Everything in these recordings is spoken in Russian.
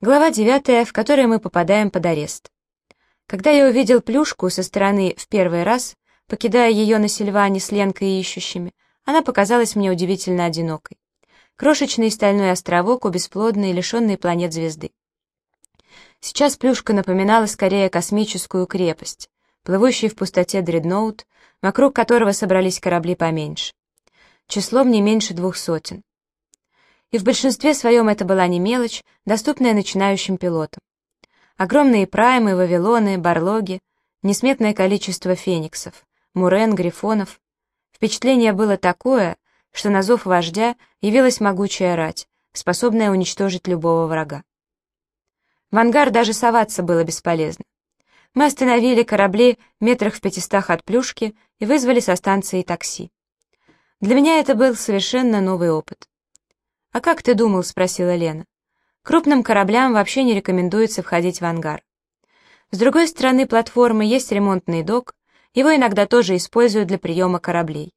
Глава 9, в которой мы попадаем под арест. Когда я увидел плюшку со стороны в первый раз, покидая ее на Сильване с Ленкой ищущими, она показалась мне удивительно одинокой. Крошечный стальной островок у бесплодной, лишенной планет звезды. Сейчас плюшка напоминала скорее космическую крепость, плывущий в пустоте дредноут, вокруг которого собрались корабли поменьше. Числом не меньше двух сотен и в большинстве своем это была не мелочь, доступная начинающим пилотам. Огромные праймы, вавилоны, барлоги, несметное количество фениксов, мурен, грифонов. Впечатление было такое, что на зов вождя явилась могучая рать, способная уничтожить любого врага. В ангар даже соваться было бесполезно. Мы остановили корабли метрах в пятистах от плюшки и вызвали со станции такси. Для меня это был совершенно новый опыт. «А как ты думал?» — спросила Лена. «Крупным кораблям вообще не рекомендуется входить в ангар. С другой стороны платформы есть ремонтный док, его иногда тоже используют для приема кораблей.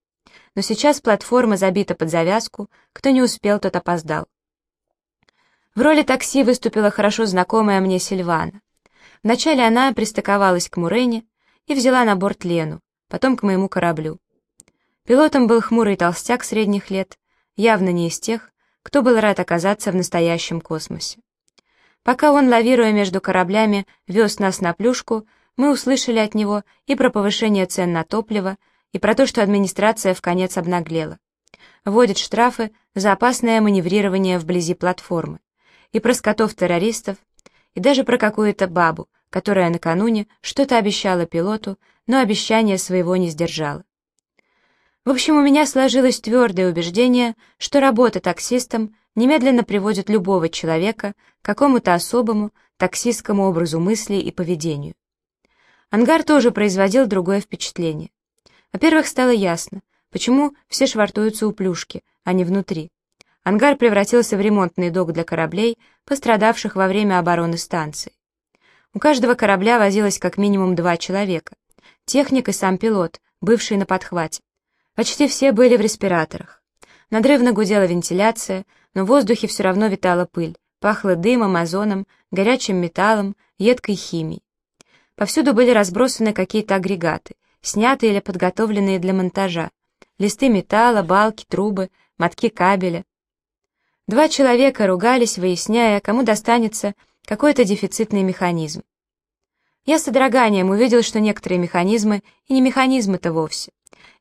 Но сейчас платформа забита под завязку, кто не успел, тот опоздал. В роли такси выступила хорошо знакомая мне Сильвана. Вначале она пристыковалась к Мурене и взяла на борт Лену, потом к моему кораблю. Пилотом был хмурый толстяк средних лет, явно не из тех, кто был рад оказаться в настоящем космосе. Пока он, лавируя между кораблями, вез нас на плюшку, мы услышали от него и про повышение цен на топливо, и про то, что администрация в конец обнаглела. Вводит штрафы за опасное маневрирование вблизи платформы, и про скотов-террористов, и даже про какую-то бабу, которая накануне что-то обещала пилоту, но обещание своего не сдержала. В общем, у меня сложилось твердое убеждение, что работа таксистом немедленно приводит любого человека к какому-то особому таксистскому образу мысли и поведению. Ангар тоже производил другое впечатление. Во-первых, стало ясно, почему все швартуются у плюшки, а не внутри. Ангар превратился в ремонтный док для кораблей, пострадавших во время обороны станции. У каждого корабля возилось как минимум два человека. Техник и сам пилот, бывший на подхвате. Почти все были в респираторах. Надрывно гудела вентиляция, но в воздухе все равно витала пыль, пахло дымом, озоном, горячим металлом, едкой химией. Повсюду были разбросаны какие-то агрегаты, снятые или подготовленные для монтажа, листы металла, балки, трубы, мотки кабеля. Два человека ругались, выясняя, кому достанется какой-то дефицитный механизм. Я с содроганием увидел, что некоторые механизмы и не механизмы-то вовсе.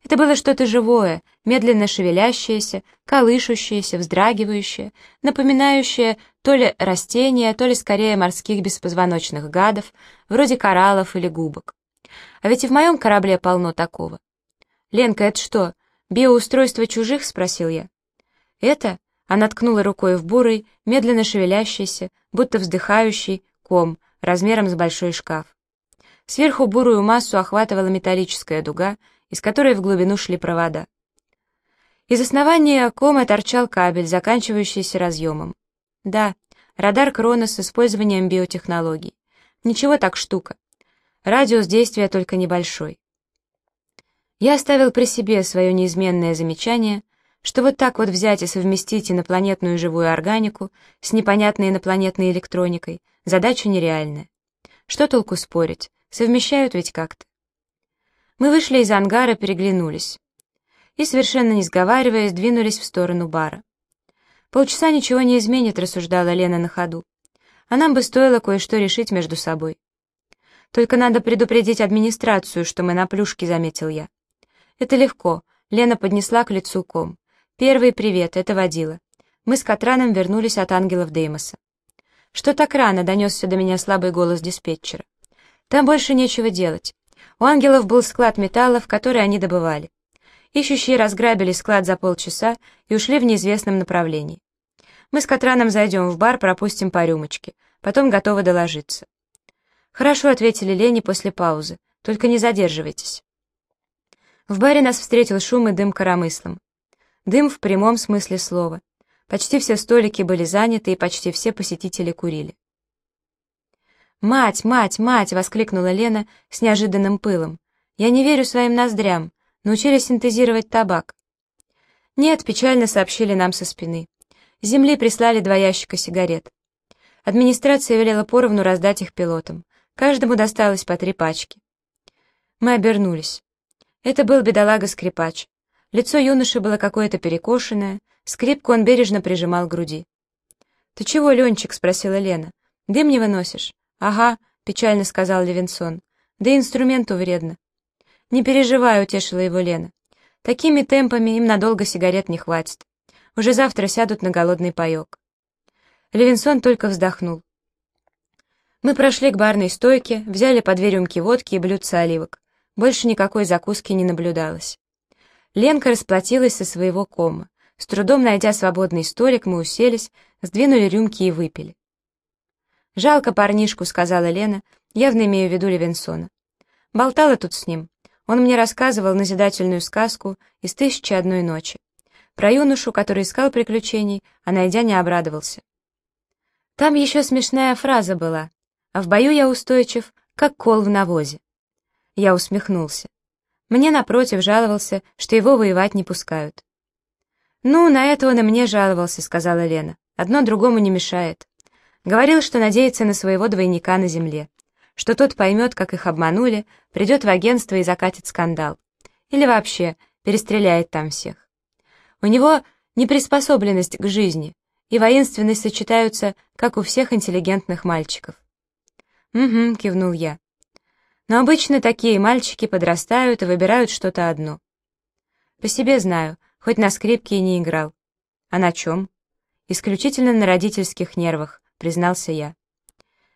Это было что-то живое, медленно шевелящееся, колышущееся, вздрагивающее, напоминающее то ли растения, то ли скорее морских беспозвоночных гадов, вроде кораллов или губок. А ведь и в моем корабле полно такого. «Ленка, это что, биоустройство чужих?» — спросил я. «Это?» — она ткнула рукой в бурый, медленно шевелящийся, будто вздыхающий ком размером с большой шкаф. Сверху бурую массу охватывала металлическая дуга, из которой в глубину шли провода. Из основания кома торчал кабель, заканчивающийся разъемом. Да, радар Кронос с использованием биотехнологий. Ничего так штука. Радиус действия только небольшой. Я оставил при себе свое неизменное замечание, что вот так вот взять и совместить инопланетную живую органику с непонятной инопланетной электроникой задача нереальная. Что толку спорить, совмещают ведь как-то. Мы вышли из ангара, переглянулись. И, совершенно не сговариваясь, двинулись в сторону бара. «Полчаса ничего не изменит», — рассуждала Лена на ходу. «А нам бы стоило кое-что решить между собой». «Только надо предупредить администрацию, что мы на плюшке», — заметил я. «Это легко», — Лена поднесла к лицу ком. «Первый привет, это водила. Мы с Катраном вернулись от ангелов Деймоса». «Что так рано?» — донесся до меня слабый голос диспетчера. «Там больше нечего делать. У ангелов был склад металлов, который они добывали. Ищущие разграбили склад за полчаса и ушли в неизвестном направлении. Мы с Катраном зайдем в бар, пропустим по рюмочке, потом готовы доложиться. «Хорошо», — ответили Лени после паузы, — «только не задерживайтесь». В баре нас встретил шум и дым коромыслом. Дым в прямом смысле слова. Почти все столики были заняты, и почти все посетители курили. «Мать, мать, мать!» — воскликнула Лена с неожиданным пылом. «Я не верю своим ноздрям. Научились синтезировать табак». «Нет», — печально сообщили нам со спины. С земли прислали два ящика сигарет. Администрация велела поровну раздать их пилотам. Каждому досталось по три пачки. Мы обернулись. Это был бедолага-скрипач. Лицо юноши было какое-то перекошенное, скрипку он бережно прижимал к груди. «Ты чего, Ленчик?» — спросила Лена. «Дым не выносишь?» «Ага», — печально сказал Левинсон. «Да инструменту вредно». «Не переживай», — утешила его Лена. «Такими темпами им надолго сигарет не хватит. Уже завтра сядут на голодный паек». Левинсон только вздохнул. Мы прошли к барной стойке, взяли по две рюмки водки и блюдце оливок. Больше никакой закуски не наблюдалось. Ленка расплатилась со своего кома. С трудом найдя свободный столик, мы уселись, сдвинули рюмки и выпили. «Жалко парнишку», — сказала Лена, явно имея в виду Левинсона. Болтала тут с ним. Он мне рассказывал назидательную сказку из «Тысячи одной ночи». Про юношу, который искал приключений, а найдя не обрадовался. Там еще смешная фраза была. «А в бою я устойчив, как кол в навозе». Я усмехнулся. Мне, напротив, жаловался, что его воевать не пускают. «Ну, на это он и мне жаловался», — сказала Лена. «Одно другому не мешает. Говорил, что надеется на своего двойника на земле, что тот поймет, как их обманули, придет в агентство и закатит скандал. Или вообще перестреляет там всех. У него неприспособленность к жизни и воинственность сочетаются, как у всех интеллигентных мальчиков. «Угу», — кивнул я. «Но обычно такие мальчики подрастают и выбирают что-то одно. По себе знаю, хоть на скрипке и не играл. А на чем? Исключительно на родительских нервах, признался я.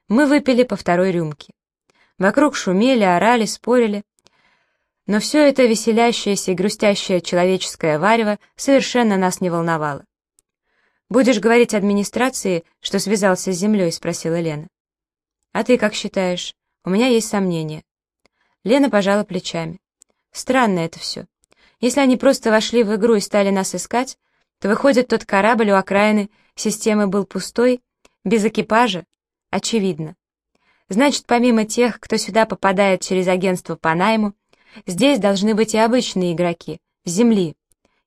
Мы выпили по второй рюмке. Вокруг шумели, орали, спорили. Но все это веселящееся и грустящее человеческое варево совершенно нас не волновало. «Будешь говорить администрации, что связался с землей?» — спросила Лена. «А ты как считаешь? У меня есть сомнения». Лена пожала плечами. «Странно это все. Если они просто вошли в игру и стали нас искать, то выходит, тот корабль у окраины системы был пустой, без экипажа? Очевидно. Значит, помимо тех, кто сюда попадает через агентство по найму, здесь должны быть и обычные игроки, с земли,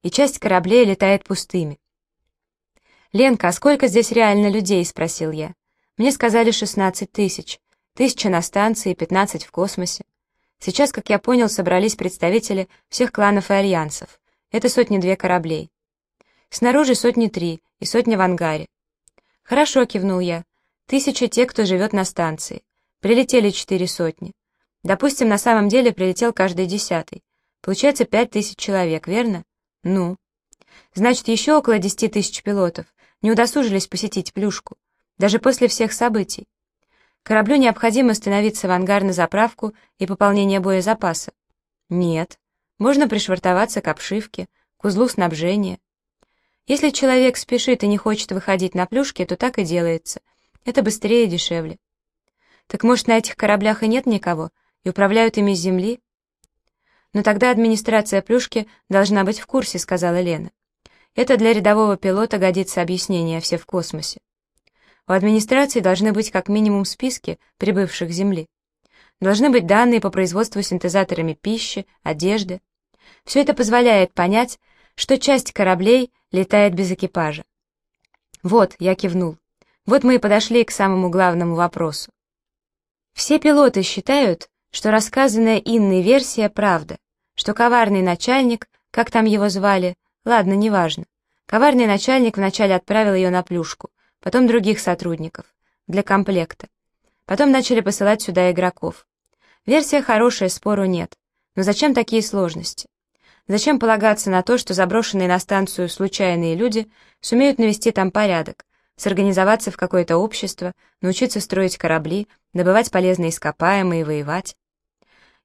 и часть кораблей летает пустыми. «Ленка, а сколько здесь реально людей?» — спросил я. Мне сказали 16 тысяч, тысяча на станции, 15 в космосе. Сейчас, как я понял, собрались представители всех кланов и альянсов. Это сотни-две кораблей. Снаружи сотни три и сотня в ангаре. «Хорошо», — кивнул я. «Тысяча те, кто живет на станции. Прилетели четыре сотни. Допустим, на самом деле прилетел каждый десятый. Получается пять тысяч человек, верно? Ну. Значит, еще около десяти тысяч пилотов не удосужились посетить плюшку. Даже после всех событий. Кораблю необходимо становиться в ангар на заправку и пополнение боезапаса. Нет. Можно пришвартоваться к обшивке, к узлу снабжения. Если человек спешит и не хочет выходить на плюшки, то так и делается. Это быстрее и дешевле. Так может, на этих кораблях и нет никого, и управляют ими с земли? Но тогда администрация плюшки должна быть в курсе, сказала Лена. Это для рядового пилота годится объяснение, все в космосе. У администрации должны быть как минимум списки прибывших Земли. Должны быть данные по производству синтезаторами пищи, одежды. Все это позволяет понять, что часть кораблей летает без экипажа. Вот, я кивнул. Вот мы и подошли к самому главному вопросу. Все пилоты считают, что рассказанная Инной версия правда, что коварный начальник, как там его звали, ладно, неважно. Коварный начальник вначале отправил ее на плюшку, потом других сотрудников, для комплекта. Потом начали посылать сюда игроков. Версия хорошая, спору нет. Но зачем такие сложности? Зачем полагаться на то, что заброшенные на станцию случайные люди сумеют навести там порядок, сорганизоваться в какое-то общество, научиться строить корабли, добывать полезные ископаемые воевать?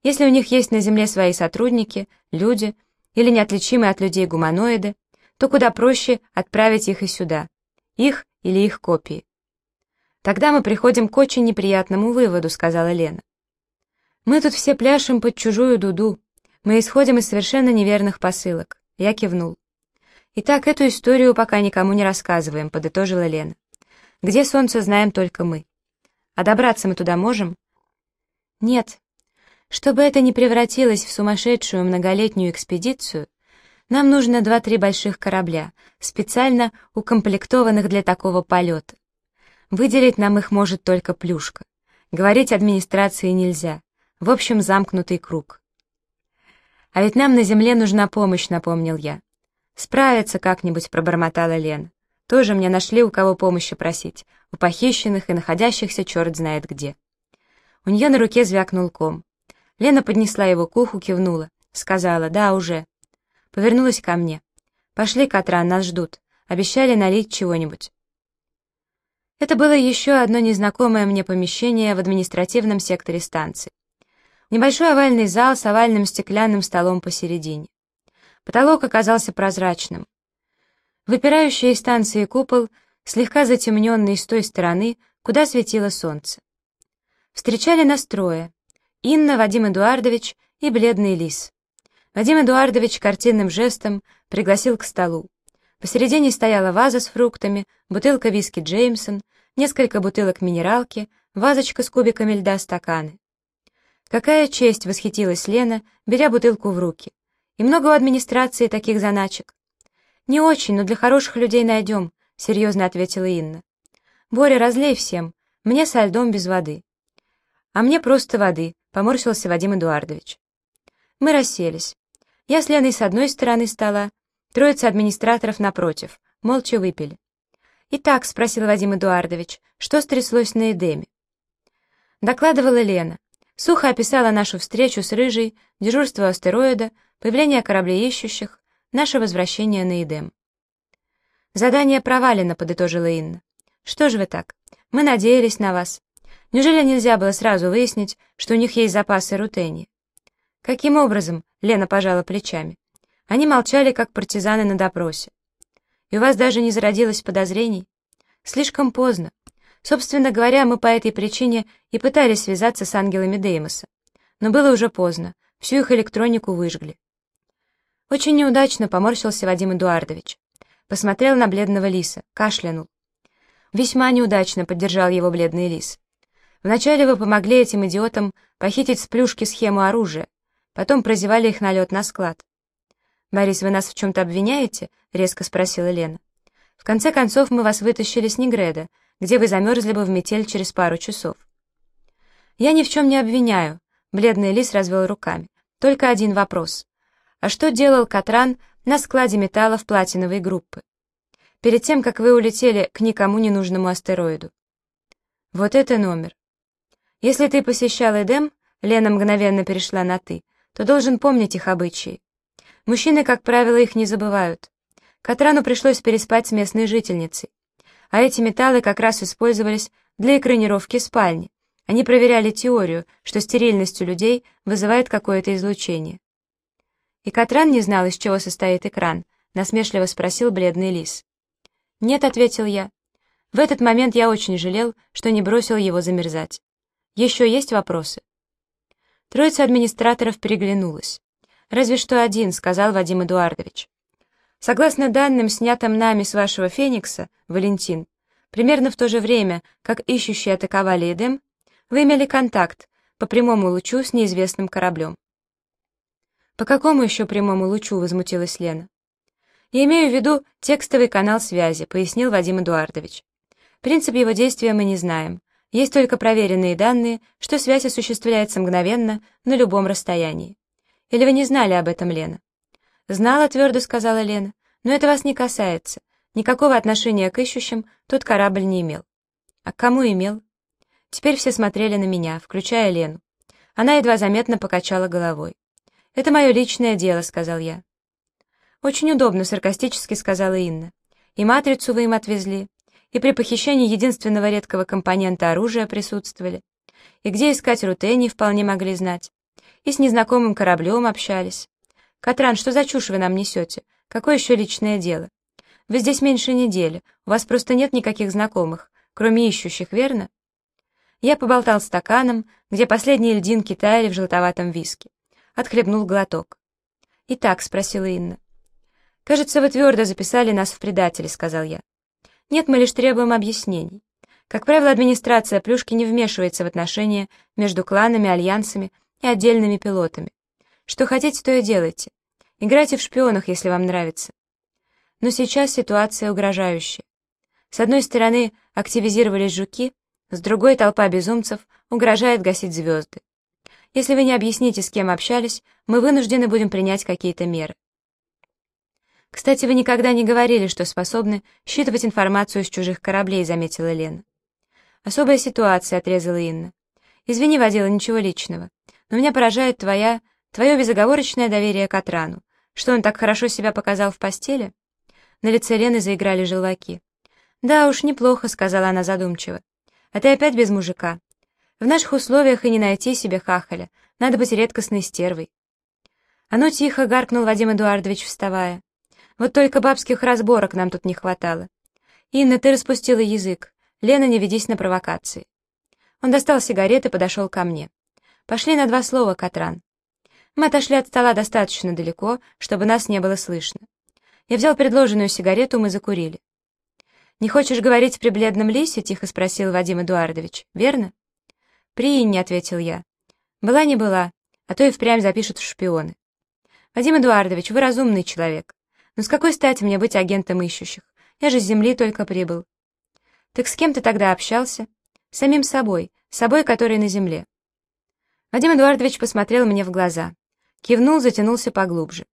Если у них есть на Земле свои сотрудники, люди или неотличимые от людей гуманоиды, то куда проще отправить их и сюда, их или их копии. Тогда мы приходим к очень неприятному выводу, сказала Лена. Мы тут все пляшем под чужую дуду, мы исходим из совершенно неверных посылок. Я кивнул. Итак, эту историю пока никому не рассказываем, подытожила Лена. Где солнце, знаем только мы. А добраться мы туда можем? Нет. Чтобы это не превратилось в сумасшедшую многолетнюю экспедицию, нам нужно два-три больших корабля, специально укомплектованных для такого полета. Выделить нам их может только плюшка. Говорить администрации нельзя. В общем, замкнутый круг. «А ведь нам на земле нужна помощь», — напомнил я. «Справиться как-нибудь», — пробормотала Лена. «Тоже мне нашли, у кого помощи просить. У похищенных и находящихся черт знает где». У нее на руке звякнул ком. Лена поднесла его к уху, кивнула. Сказала «Да, уже». Повернулась ко мне. «Пошли, Катран, нас ждут. Обещали налить чего-нибудь». Это было еще одно незнакомое мне помещение в административном секторе станции. Небольшой овальный зал с овальным стеклянным столом посередине. Потолок оказался прозрачным. Выпирающий из станции купол, слегка затемненный с той стороны, куда светило солнце. Встречали нас трое. Инна, Вадим Эдуардович и бледный лис. Вадим Эдуардович картинным жестом пригласил к столу. Посередине стояла ваза с фруктами, бутылка виски Джеймсон, несколько бутылок минералки, вазочка с кубиками льда, стаканы. Какая честь, восхитилась Лена, беря бутылку в руки. И много у администрации таких заначек. Не очень, но для хороших людей найдем, серьезно ответила Инна. Боря, разлей всем, мне со льдом без воды. А мне просто воды, поморщился Вадим Эдуардович. Мы расселись. Я с Леной с одной стороны стола, Троица администраторов напротив, молча выпили. «Итак», — спросил Вадим Эдуардович, — «что стряслось на Эдеме?» Докладывала Лена. Сухо описала нашу встречу с Рыжей, дежурство астероида, появление кораблей ищущих, наше возвращение на Эдем. «Задание провалено», — подытожила Инна. «Что же вы так? Мы надеялись на вас. Неужели нельзя было сразу выяснить, что у них есть запасы рутения?» «Каким образом?» — Лена пожала плечами. Они молчали, как партизаны на допросе. И у вас даже не зародилось подозрений? Слишком поздно. Собственно говоря, мы по этой причине и пытались связаться с ангелами Деймоса. Но было уже поздно, всю их электронику выжгли. Очень неудачно поморщился Вадим Эдуардович. Посмотрел на бледного лиса, кашлянул. Весьма неудачно поддержал его бледный лис. Вначале вы помогли этим идиотам похитить с плюшки схему оружия, потом прозевали их налет на склад. «Борис, вы нас в чем-то обвиняете?» — резко спросила Лена. «В конце концов, мы вас вытащили с Негреда, где вы замерзли бы в метель через пару часов». «Я ни в чем не обвиняю», — бледный лис развел руками. «Только один вопрос. А что делал Катран на складе металлов платиновой группы? Перед тем, как вы улетели к никому не нужному астероиду?» «Вот это номер. Если ты посещал Эдем, Лена мгновенно перешла на «ты», то должен помнить их обычаи. Мужчины, как правило, их не забывают. Катрану пришлось переспать с местной жительницей. А эти металлы как раз использовались для экранировки спальни. Они проверяли теорию, что стерильность у людей вызывает какое-то излучение. И Катран не знал, из чего состоит экран, насмешливо спросил бледный лис. «Нет», — ответил я. В этот момент я очень жалел, что не бросил его замерзать. «Еще есть вопросы?» Троица администраторов переглянулась. «Разве что один», — сказал Вадим Эдуардович. «Согласно данным, снятым нами с вашего «Феникса», Валентин, примерно в то же время, как ищущие атаковали Эдем, вы имели контакт по прямому лучу с неизвестным кораблем». «По какому еще прямому лучу?» — возмутилась Лена. «Я имею в виду текстовый канал связи», — пояснил Вадим Эдуардович. «Принцип его действия мы не знаем. Есть только проверенные данные, что связь осуществляется мгновенно на любом расстоянии. Или вы не знали об этом, Лена?» «Знала», — твердо сказала Лена, — «но это вас не касается. Никакого отношения к ищущим тот корабль не имел». «А к кому имел?» Теперь все смотрели на меня, включая Лену. Она едва заметно покачала головой. «Это мое личное дело», — сказал я. «Очень удобно», — саркастически сказала Инна. «И матрицу вы им отвезли, и при похищении единственного редкого компонента оружия присутствовали, и где искать рутений вполне могли знать и с незнакомым кораблем общались. Катран, что за чушь вы нам несете? Какое еще личное дело? Вы здесь меньше недели, у вас просто нет никаких знакомых, кроме ищущих, верно? Я поболтал стаканом, где последние льдинки таяли в желтоватом виске. Отхлебнул глоток. «Итак», — спросила Инна. «Кажется, вы твердо записали нас в предатели», — сказал я. «Нет, мы лишь требуем объяснений. Как правило, администрация Плюшки не вмешивается в отношения между кланами, альянсами и отдельными пилотами. Что хотите, то и делайте. Играйте в шпионах, если вам нравится. Но сейчас ситуация угрожающая. С одной стороны, активизировались жуки, с другой толпа безумцев угрожает гасить звезды. Если вы не объясните, с кем общались, мы вынуждены будем принять какие-то меры. Кстати, вы никогда не говорили, что способны считывать информацию с чужих кораблей, заметила Лена. Особая ситуация, отрезала Инна. Извини, водила, ничего личного. Но меня поражает твоя, твое безоговорочное доверие к Атрану. Что он так хорошо себя показал в постели? На лице Лены заиграли желваки. «Да уж, неплохо», — сказала она задумчиво. «А ты опять без мужика. В наших условиях и не найти себе хахаля. Надо быть редкостной стервой». «А ну тихо!» — гаркнул Вадим Эдуардович, вставая. «Вот только бабских разборок нам тут не хватало. Инна, ты распустила язык. Лена, не ведись на провокации». Он достал сигареты и подошел ко мне. «Пошли на два слова, Катран». Мы отошли от стола достаточно далеко, чтобы нас не было слышно. Я взял предложенную сигарету, мы закурили. «Не хочешь говорить при бледном лисе?» — тихо спросил Вадим Эдуардович. «Верно?» «При Инне», — ответил я. «Была не была, а то и впрямь запишут в шпионы». «Вадим Эдуардович, вы разумный человек. Но с какой стати мне быть агентом ищущих? Я же с земли только прибыл». «Так с кем ты тогда общался?» «Самим собой, собой, который на земле». Вадим Эдуардович посмотрел мне в глаза. Кивнул, затянулся поглубже.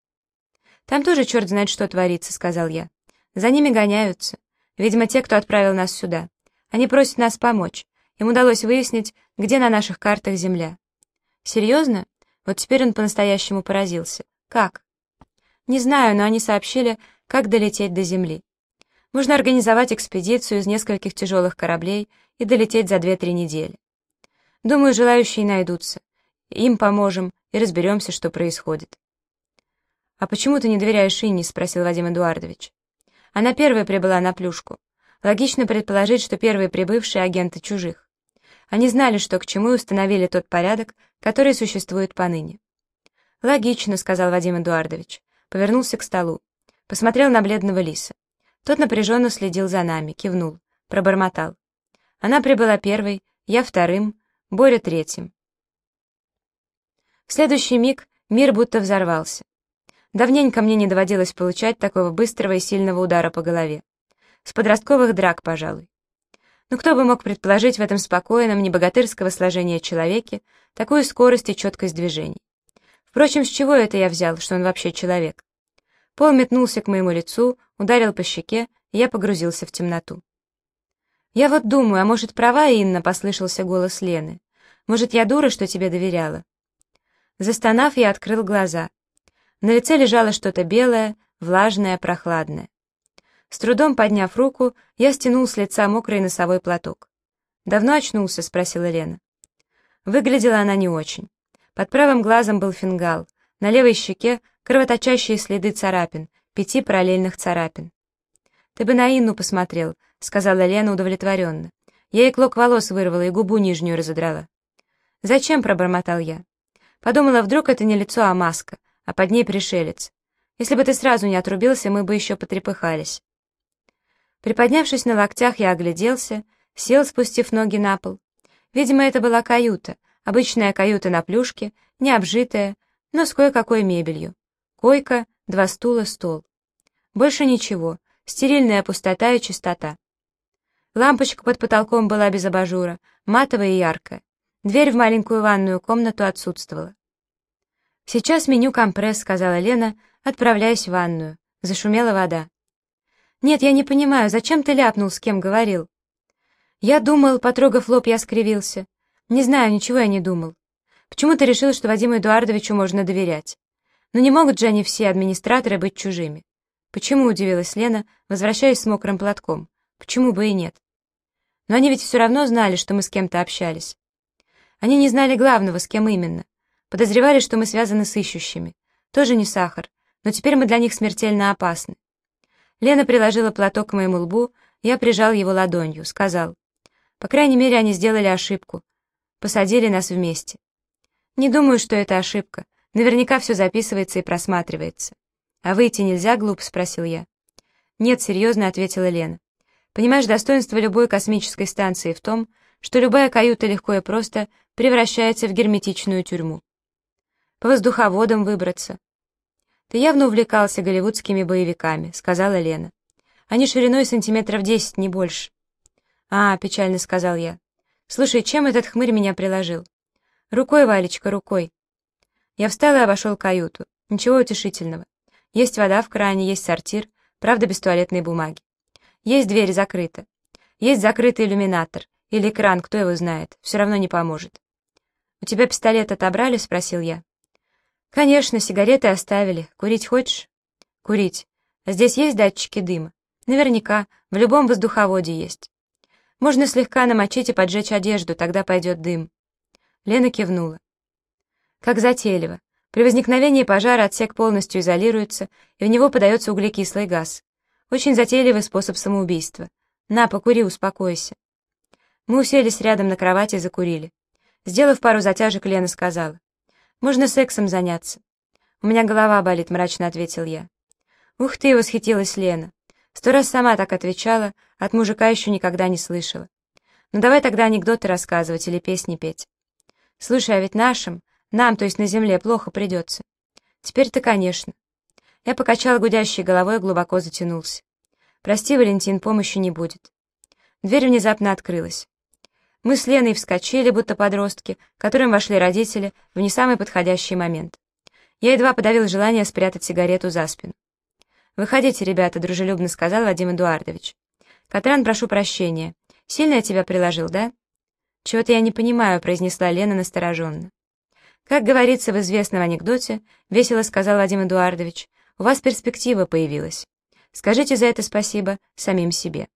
«Там тоже черт знает, что творится», — сказал я. «За ними гоняются. Видимо, те, кто отправил нас сюда. Они просят нас помочь. Им удалось выяснить, где на наших картах Земля. Серьезно? Вот теперь он по-настоящему поразился. Как? Не знаю, но они сообщили, как долететь до Земли. Можно организовать экспедицию из нескольких тяжелых кораблей и долететь за 2-3 недели. Думаю, желающие найдутся. Им поможем и разберемся, что происходит. «А почему ты не доверяешь Инне?» — спросил Вадим Эдуардович. Она первая прибыла на плюшку. Логично предположить, что первые прибывшие агенты чужих. Они знали, что к чему, и установили тот порядок, который существует поныне. «Логично», — сказал Вадим Эдуардович. Повернулся к столу. Посмотрел на бледного лиса. Тот напряженно следил за нами, кивнул, пробормотал. Она прибыла первой, я вторым, Боря третьим. В следующий миг мир будто взорвался. Давненько мне не доводилось получать такого быстрого и сильного удара по голове. С подростковых драк, пожалуй. Но кто бы мог предположить в этом спокойном, небогатырского сложения человеке такую скорость и четкость движений? Впрочем, с чего это я взял, что он вообще человек? Пол метнулся к моему лицу, ударил по щеке, и я погрузился в темноту. «Я вот думаю, а может, права Инна?» — послышался голос Лены. «Может, я дура, что тебе доверяла?» Застонав, я открыл глаза. На лице лежало что-то белое, влажное, прохладное. С трудом подняв руку, я стянул с лица мокрый носовой платок. «Давно очнулся?» — спросила Лена. Выглядела она не очень. Под правым глазом был фингал, на левой щеке кровоточащие следы царапин, пяти параллельных царапин. «Ты бы на Инну посмотрел», — сказала Лена удовлетворенно. Я ей клок волос вырвала и губу нижнюю разодрала. «Зачем?» — пробормотал я. Подумала, вдруг это не лицо, а маска, а под ней пришелец. Если бы ты сразу не отрубился, мы бы еще потрепыхались. Приподнявшись на локтях, я огляделся, сел, спустив ноги на пол. Видимо, это была каюта, обычная каюта на плюшке, не обжитая, но с кое-какой мебелью. Койка, два стула, стол. Больше ничего, стерильная пустота и чистота. Лампочка под потолком была без абажура, матовая и яркая. Дверь в маленькую ванную комнату отсутствовала. «Сейчас меню компресс», — сказала Лена, отправляясь в ванную. Зашумела вода. «Нет, я не понимаю, зачем ты ляпнул, с кем говорил?» «Я думал», — потрогав лоб, я скривился. «Не знаю, ничего я не думал. Почему ты решил, что Вадиму Эдуардовичу можно доверять? Но не могут же они все администраторы быть чужими». «Почему?» — удивилась Лена, возвращаясь с мокрым платком. «Почему бы и нет?» «Но они ведь все равно знали, что мы с кем-то общались». «Они не знали главного, с кем именно. Подозревали, что мы связаны с ищущими. Тоже не сахар, но теперь мы для них смертельно опасны. Лена приложила платок к моему лбу, я прижал его ладонью, сказал. По крайней мере, они сделали ошибку. Посадили нас вместе. Не думаю, что это ошибка. Наверняка все записывается и просматривается. «А выйти нельзя, глуп?» — спросил я. «Нет», — серьезно ответила Лена. «Понимаешь, достоинство любой космической станции в том, что любая каюта легко и просто превращается в герметичную тюрьму. По воздуховодам выбраться, «Ты явно увлекался голливудскими боевиками», — сказала Лена. «Они шириной сантиметров десять, не больше». «А», — печально сказал я. «Слушай, чем этот хмырь меня приложил?» «Рукой, Валечка, рукой». Я встал и обошел каюту. Ничего утешительного. Есть вода в кране, есть сортир, правда, без туалетной бумаги. Есть дверь закрыта. Есть закрытый иллюминатор. Или кран, кто его знает. Все равно не поможет. «У тебя пистолет отобрали?» — спросил я. «Конечно, сигареты оставили. Курить хочешь?» «Курить. Здесь есть датчики дыма?» «Наверняка. В любом воздуховоде есть. Можно слегка намочить и поджечь одежду, тогда пойдет дым». Лена кивнула. «Как затейливо. При возникновении пожара отсек полностью изолируется, и в него подается углекислый газ. Очень затейливый способ самоубийства. На, покури, успокойся». Мы уселись рядом на кровати и закурили. Сделав пару затяжек, Лена сказала. «Можно сексом заняться». «У меня голова болит», — мрачно ответил я. «Ух ты!» — восхитилась Лена. Сто раз сама так отвечала, от мужика еще никогда не слышала. «Ну давай тогда анекдоты рассказывать или песни петь». «Слушай, а ведь нашим, нам, то есть на земле, плохо придется». «Теперь-то, конечно». Я покачал гудящей головой и глубоко затянулся. «Прости, Валентин, помощи не будет». Дверь внезапно открылась. Мы с Леной вскочили, будто подростки, которым вошли родители в не самый подходящий момент. Я едва подавил желание спрятать сигарету за спину. «Выходите, ребята», — дружелюбно сказал Вадим Эдуардович. «Катран, прошу прощения. Сильно я тебя приложил, да?» «Чего-то я не понимаю», — произнесла Лена настороженно. «Как говорится в известном анекдоте», — весело сказал Вадим Эдуардович, «у вас перспектива появилась. Скажите за это спасибо самим себе».